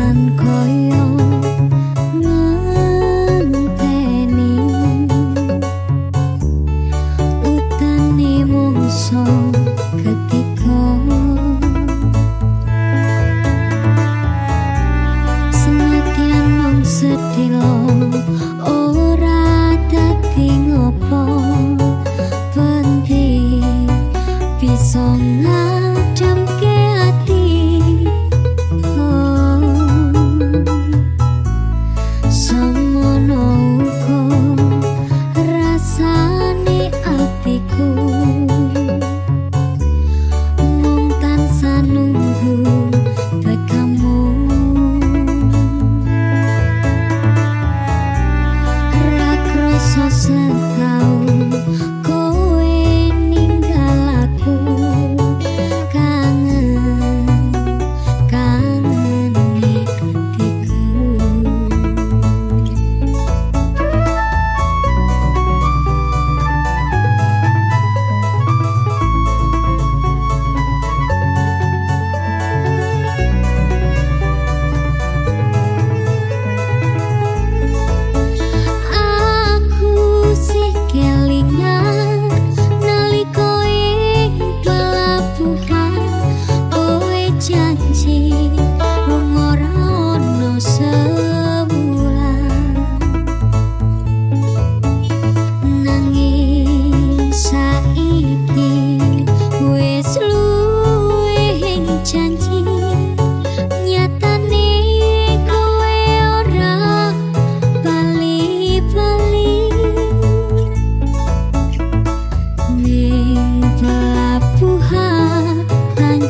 trần khói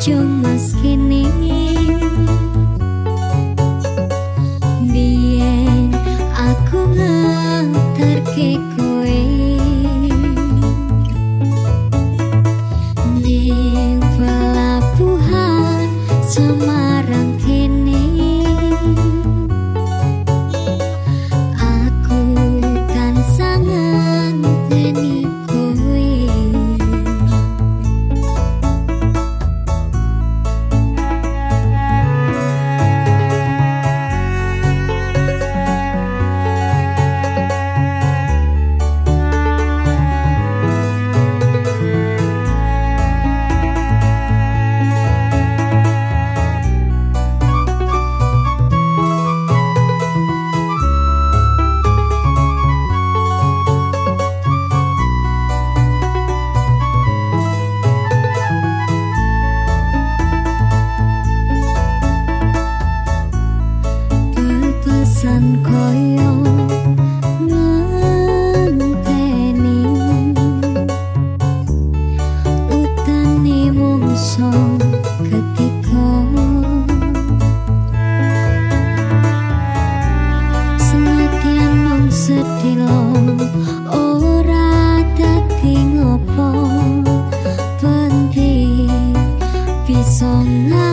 就能そんな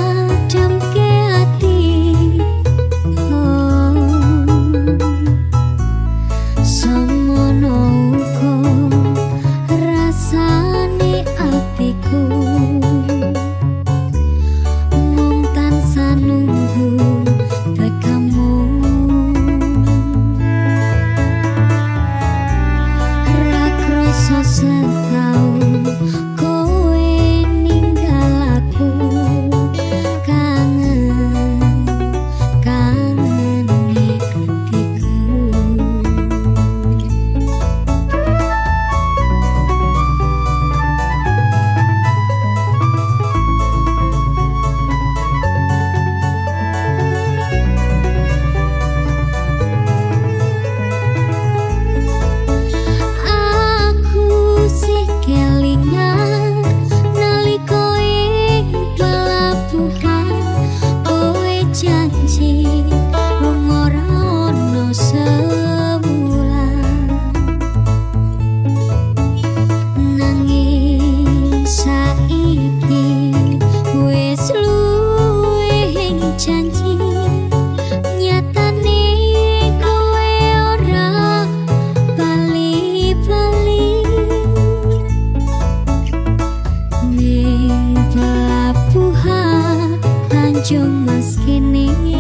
njung miskin ini.